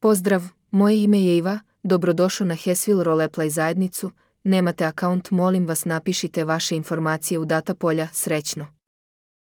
Pozdrav, moje ime je Iva, dobrodošao na Hesville Roleplay zajednicu, nemate akaunt molim vas napišite vaše informacije u data polja, srećno.